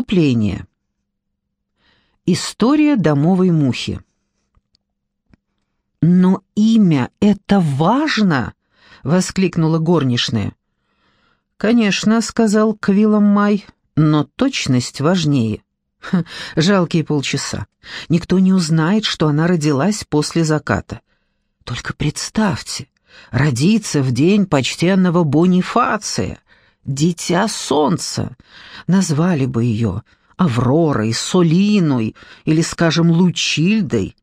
Вступление. История домовой мухи. «Но имя — это важно!» — воскликнула горничная. «Конечно», — сказал Квиллом Май, — «но точность важнее». Ха, жалкие полчаса. Никто не узнает, что она родилась после заката. Только представьте, родиться в день почтенного Бонифация, дитя солнца. Назвали бы ее Авророй, Солиной или, скажем, Лучильдой.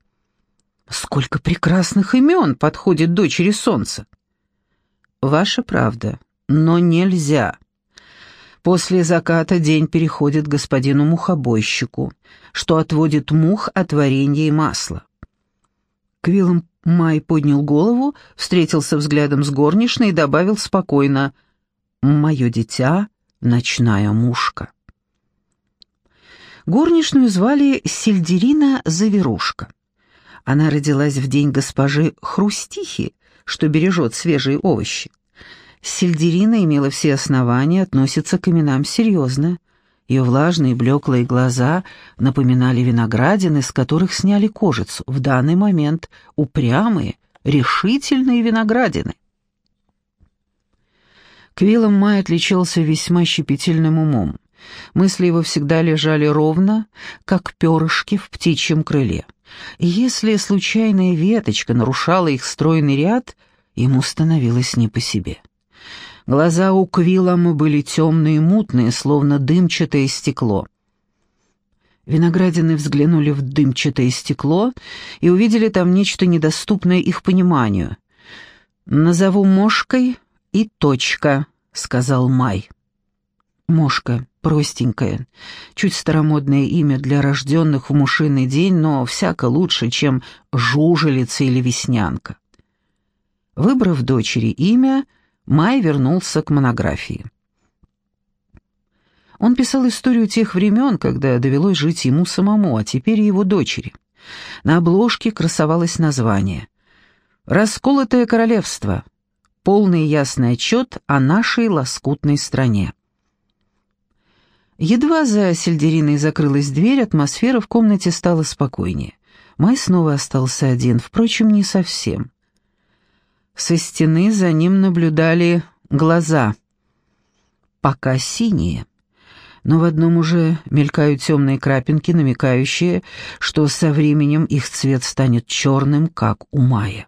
Сколько прекрасных имен подходит дочери солнца. Ваша правда, но нельзя. После заката день переходит господину мухобойщику, что отводит мух от варенья и масла. Квиллом Май поднял голову, встретился взглядом с горничной и добавил спокойно «Мое дитя — ночная мушка». Горничную звали Сельдерина Заверушка. Она родилась в день госпожи Хрустихи, что бережет свежие овощи. Сельдерина имела все основания относиться к именам серьезно. Ее влажные блеклые глаза напоминали виноградины, с которых сняли кожицу. В данный момент упрямые, решительные виноградины. Квиллом Май отличался весьма щепетильным умом. Мысли его всегда лежали ровно, как перышки в птичьем крыле. И если случайная веточка нарушала их стройный ряд, ему становилось не по себе. Глаза у Квиллама были темные и мутные, словно дымчатое стекло. Виноградины взглянули в дымчатое стекло и увидели там нечто недоступное их пониманию. «Назову мошкой и точка», — сказал Май. Мошка, простенькое, чуть старомодное имя для рожденных в мушиный день, но всяко лучше, чем жужелица или веснянка. Выбрав дочери имя, Май вернулся к монографии. Он писал историю тех времен, когда довелось жить ему самому, а теперь его дочери. На обложке красовалось название «Расколотое королевство. Полный ясный отчет о нашей лоскутной стране». Едва за сельдериной закрылась дверь, атмосфера в комнате стала спокойнее. Май снова остался один, впрочем, не совсем. Со стены за ним наблюдали глаза. Пока синие. Но в одном уже мелькают темные крапинки, намекающие, что со временем их цвет станет черным, как у Мая.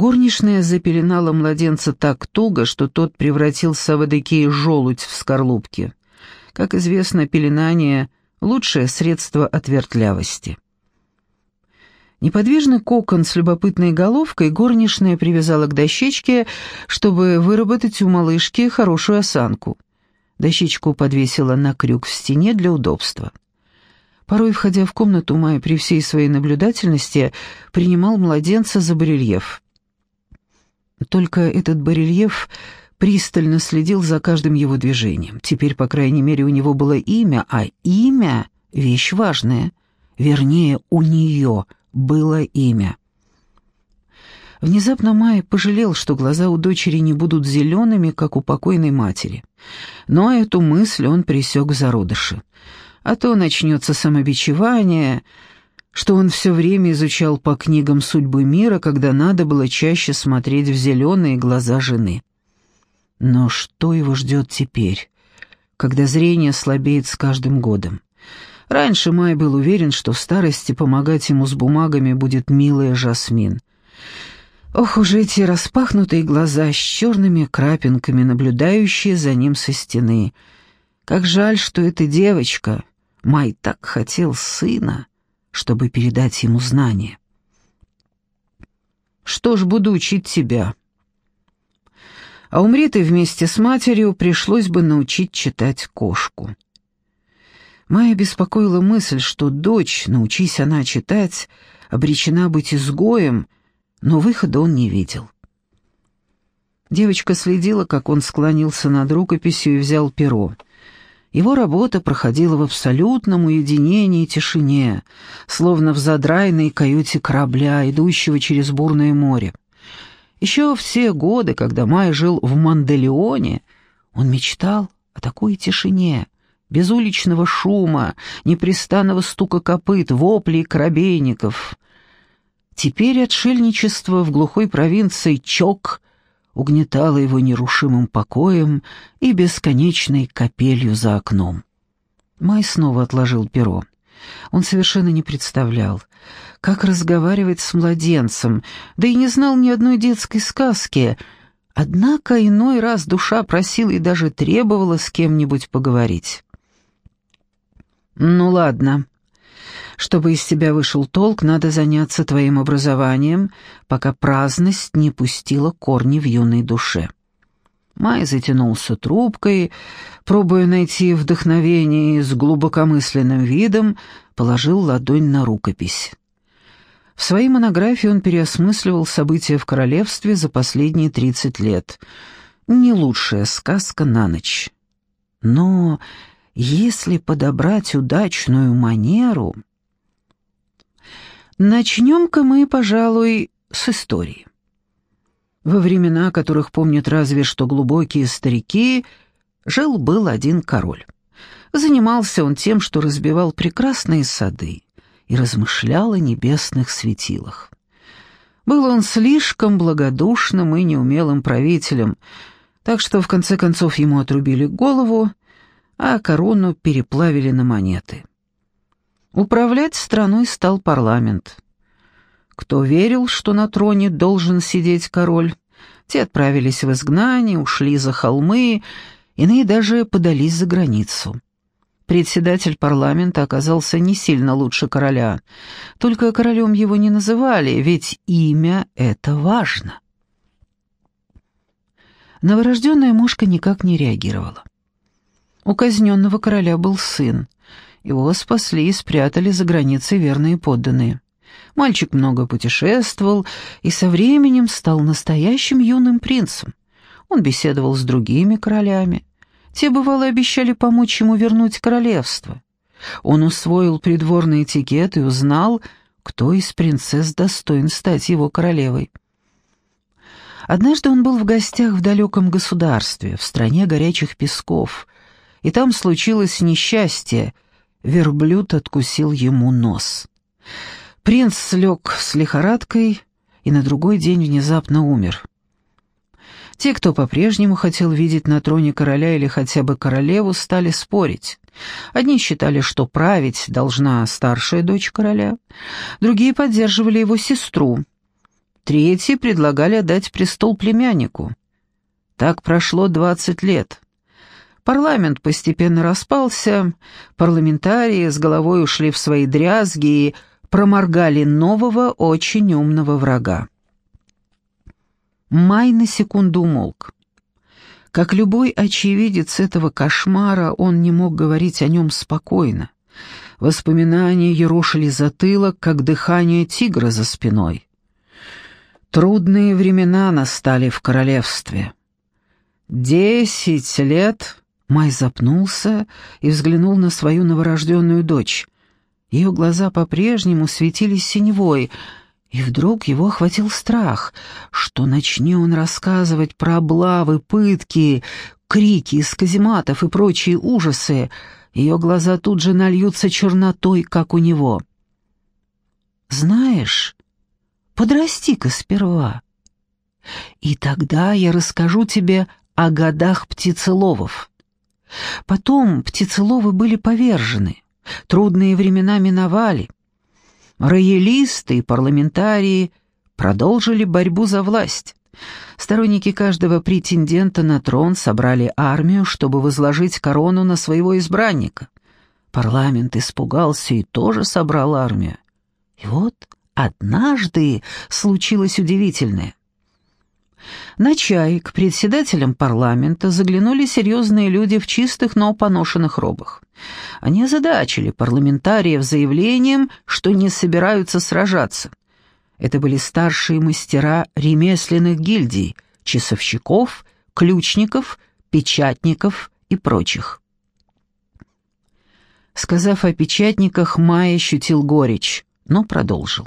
Горничная запеленала младенца так туго, что тот превратился в эдакий желудь в скорлупке. Как известно, пеленание — лучшее средство от вертлявости. Неподвижный кокон с любопытной головкой горничная привязала к дощечке, чтобы выработать у малышки хорошую осанку. Дощечку подвесила на крюк в стене для удобства. Порой, входя в комнату, Майя при всей своей наблюдательности принимал младенца за барельеф. Только этот барельеф пристально следил за каждым его движением. Теперь, по крайней мере, у него было имя, а имя — вещь важная. Вернее, у нее было имя. Внезапно Май пожалел, что глаза у дочери не будут зелеными, как у покойной матери. Но эту мысль он пресек в зародыше. А то начнется самобичевание, что он все время изучал по книгам судьбы мира, когда надо было чаще смотреть в зеленые глаза жены. Но что его ждет теперь, когда зрение слабеет с каждым годом? Раньше Май был уверен, что в старости помогать ему с бумагами будет милая Жасмин. Ох уж эти распахнутые глаза с черными крапинками, наблюдающие за ним со стены. Как жаль, что эта девочка... Май так хотел сына чтобы передать ему знания. «Что ж, буду учить тебя». А умри ты вместе с матерью, пришлось бы научить читать кошку. Майя беспокоила мысль, что дочь, научись она читать, обречена быть изгоем, но выхода он не видел. Девочка следила, как он склонился над рукописью и взял перо — его работа проходила в абсолютном уединении и тишине, словно в задрайной каюте корабля, идущего через бурное море. Еще все годы, когда Май жил в Манделеоне, он мечтал о такой тишине, без уличного шума, непрестанного стука копыт, воплей корабейников. Теперь отшельничество в глухой провинции Чок угнетало его нерушимым покоем и бесконечной капелью за окном. Май снова отложил перо. Он совершенно не представлял, как разговаривать с младенцем, да и не знал ни одной детской сказки. Однако иной раз душа просила и даже требовала с кем-нибудь поговорить. «Ну ладно. Чтобы из тебя вышел толк, надо заняться твоим образованием, пока праздность не пустила корни в юной душе». Май затянулся трубкой, пробуя найти вдохновение и с глубокомысленным видом положил ладонь на рукопись. В своей монографии он переосмысливал события в королевстве за последние 30 лет. Не лучшая сказка на ночь. Но если подобрать удачную манеру... Начнем-ка мы, пожалуй, с истории. Во времена, которых помнят разве что глубокие старики, жил-был один король. Занимался он тем, что разбивал прекрасные сады и размышлял о небесных светилах. Был он слишком благодушным и неумелым правителем, так что в конце концов ему отрубили голову, а корону переплавили на монеты. Управлять страной стал парламент — кто верил, что на троне должен сидеть король, те отправились в изгнание, ушли за холмы, иные даже подались за границу. Председатель парламента оказался не сильно лучше короля, только королем его не называли, ведь имя — это важно. Новорожденная мушка никак не реагировала. У казненного короля был сын. Его спасли и спрятали за границей верные подданные. Мальчик много путешествовал и со временем стал настоящим юным принцем. Он беседовал с другими королями. Те, бывало, обещали помочь ему вернуть королевство. Он усвоил придворный этикет и узнал, кто из принцесс достоин стать его королевой. Однажды он был в гостях в далеком государстве, в стране горячих песков, и там случилось несчастье, верблюд откусил ему нос. Принц слег с лихорадкой и на другой день внезапно умер. Те, кто по-прежнему хотел видеть на троне короля или хотя бы королеву, стали спорить. Одни считали, что править должна старшая дочь короля, другие поддерживали его сестру, третьи предлагали отдать престол племяннику. Так прошло двадцать лет. Парламент постепенно распался, парламентарии с головой ушли в свои дрязги и проморгали нового, очень умного врага. Май на секунду умолк. Как любой очевидец этого кошмара, он не мог говорить о нем спокойно. Воспоминания ерошили затылок, как дыхание тигра за спиной. Трудные времена настали в королевстве. Десять лет Май запнулся и взглянул на свою новорожденную дочь. Ее глаза по-прежнему светились синевой, и вдруг его охватил страх, что начне он рассказывать про облавы, пытки, крики из казематов и прочие ужасы, ее глаза тут же нальются чернотой, как у него. «Знаешь, подрасти-ка сперва, и тогда я расскажу тебе о годах птицеловов. Потом птицеловы были повержены». Трудные времена миновали. Роялисты и парламентарии продолжили борьбу за власть. Сторонники каждого претендента на трон собрали армию, чтобы возложить корону на своего избранника. Парламент испугался и тоже собрал армию. И вот однажды случилось удивительное. На чай к председателям парламента заглянули серьезные люди в чистых, но поношенных робах. Они озадачили парламентариев заявлением, что не собираются сражаться. Это были старшие мастера ремесленных гильдий, часовщиков, ключников, печатников и прочих. Сказав о печатниках, Май ощутил горечь, но продолжил.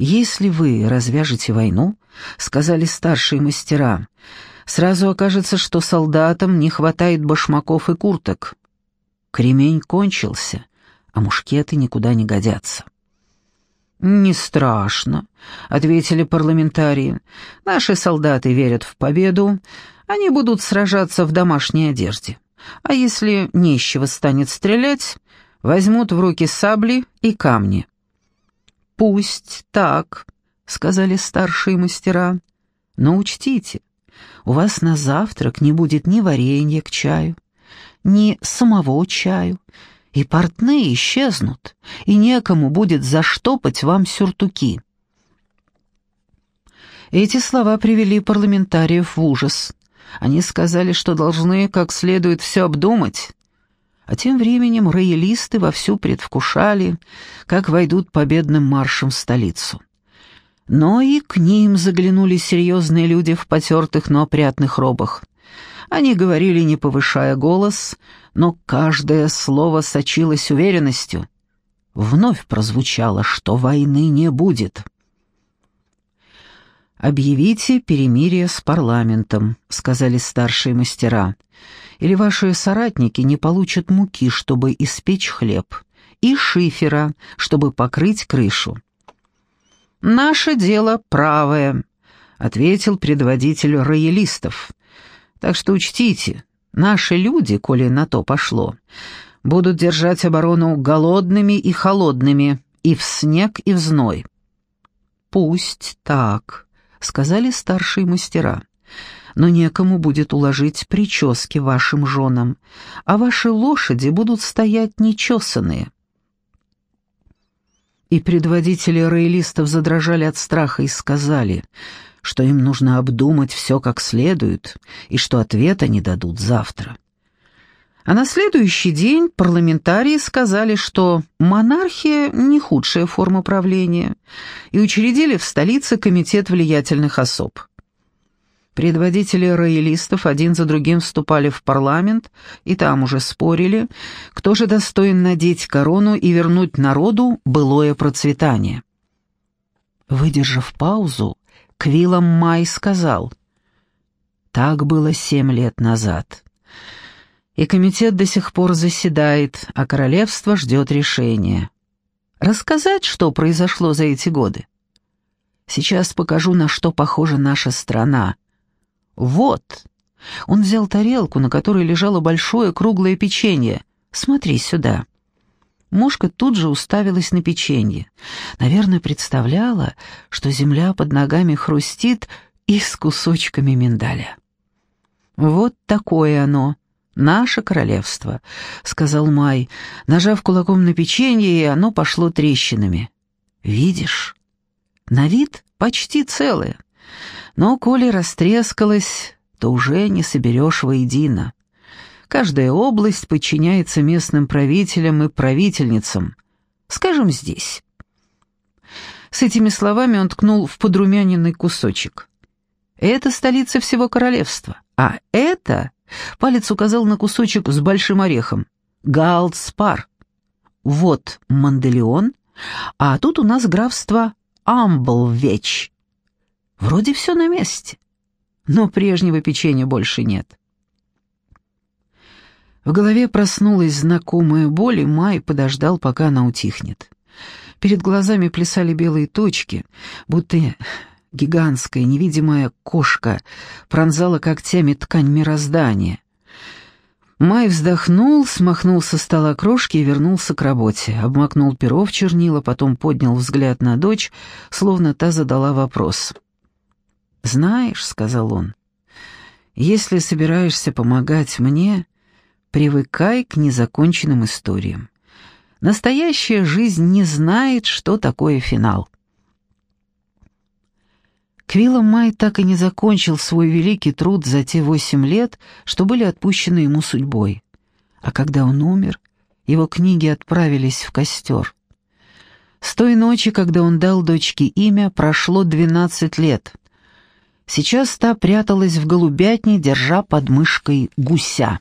«Если вы развяжете войну, — сказали старшие мастера, — сразу окажется, что солдатам не хватает башмаков и курток. Кремень кончился, а мушкеты никуда не годятся. «Не страшно», — ответили парламентарии. «Наши солдаты верят в победу. Они будут сражаться в домашней одежде. А если нечего станет стрелять, возьмут в руки сабли и камни». «Пусть так», — сказали старшие мастера. «Но учтите, у вас на завтрак не будет ни варенья к чаю, ни самого чаю, и портные исчезнут, и некому будет заштопать вам сюртуки». Эти слова привели парламентариев в ужас. Они сказали, что должны как следует все обдумать. А тем временем роялисты вовсю предвкушали, как войдут победным маршем в столицу. Но и к ним заглянули серьезные люди в потертых, но опрятных робах. Они говорили, не повышая голос, но каждое слово сочилось уверенностью. Вновь прозвучало, что войны не будет. «Объявите перемирие с парламентом», — сказали старшие мастера, «или ваши соратники не получат муки, чтобы испечь хлеб, и шифера, чтобы покрыть крышу». «Наше дело правое», — ответил предводитель роялистов. «Так что учтите, наши люди, коли на то пошло, будут держать оборону голодными и холодными, и в снег, и в зной». «Пусть так», — сказали старшие мастера. «Но некому будет уложить прически вашим женам, а ваши лошади будут стоять нечесанные». И предводители роялистов задрожали от страха и сказали, что им нужно обдумать все как следует, и что ответа не дадут завтра. А на следующий день парламентарии сказали, что монархия не худшая форма правления, и учредили в столице комитет влиятельных особ. Предводители роялистов один за другим вступали в парламент, и там уже спорили, кто же достоин надеть корону и вернуть народу былое процветание. Выдержав паузу, Квиллом Май сказал, «Так было семь лет назад» и комитет до сих пор заседает, а королевство ждет решения. Рассказать, что произошло за эти годы? Сейчас покажу, на что похожа наша страна. Вот. Он взял тарелку, на которой лежало большое круглое печенье. Смотри сюда. Мушка тут же уставилась на печенье. Наверное, представляла, что земля под ногами хрустит и с кусочками миндаля. Вот такое оно, «Наше королевство», — сказал Май, нажав кулаком на печенье, и оно пошло трещинами. «Видишь? На вид почти целое. Но коли растрескалось, то уже не соберешь воедино. Каждая область подчиняется местным правителям и правительницам. Скажем, здесь». С этими словами он ткнул в подрумяненный кусочек. «Это столица всего королевства, а это Палец указал на кусочек с большим орехом. Галдспар. Вот Манделеон, а тут у нас графство Амблвеч. Вроде все на месте, но прежнего печенья больше нет. В голове проснулась знакомая боль, и Май подождал, пока она утихнет. Перед глазами плясали белые точки, будто Гигантская невидимая кошка пронзала когтями ткань мироздания. Май вздохнул, смахнул со стола крошки и вернулся к работе. Обмакнул перо в чернила, потом поднял взгляд на дочь, словно та задала вопрос. «Знаешь», — сказал он, — «если собираешься помогать мне, привыкай к незаконченным историям. Настоящая жизнь не знает, что такое финал». Квилла Май так и не закончил свой великий труд за те восемь лет, что были отпущены ему судьбой. А когда он умер, его книги отправились в костер. С той ночи, когда он дал дочке имя, прошло двенадцать лет. Сейчас та пряталась в голубятне, держа под мышкой гуся.